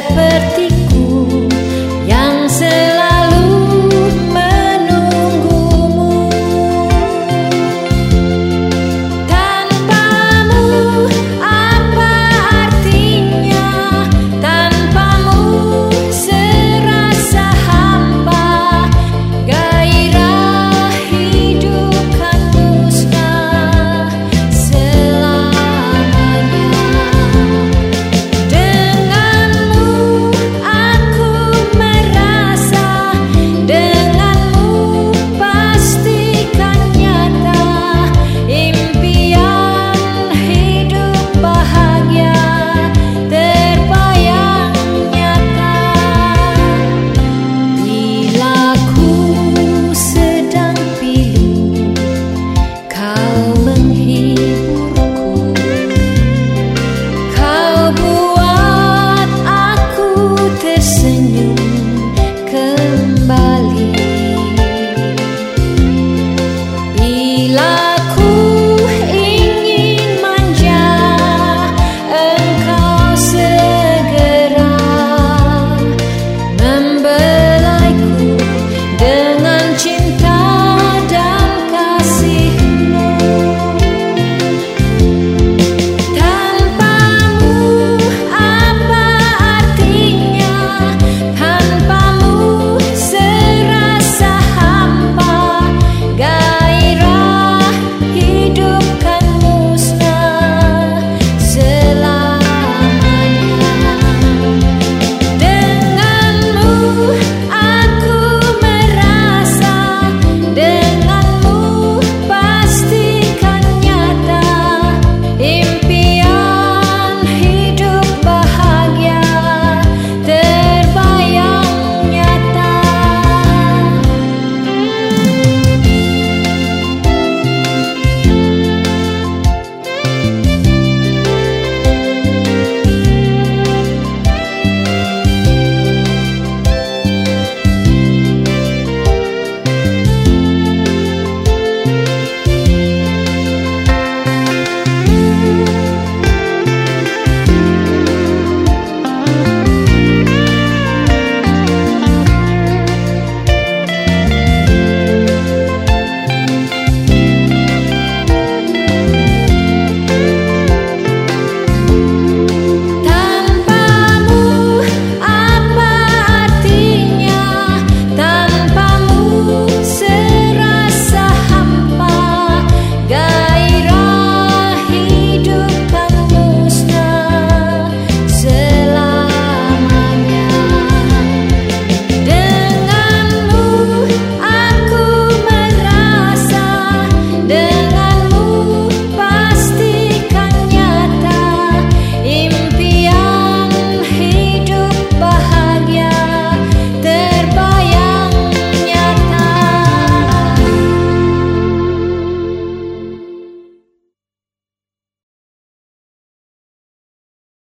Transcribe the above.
seperti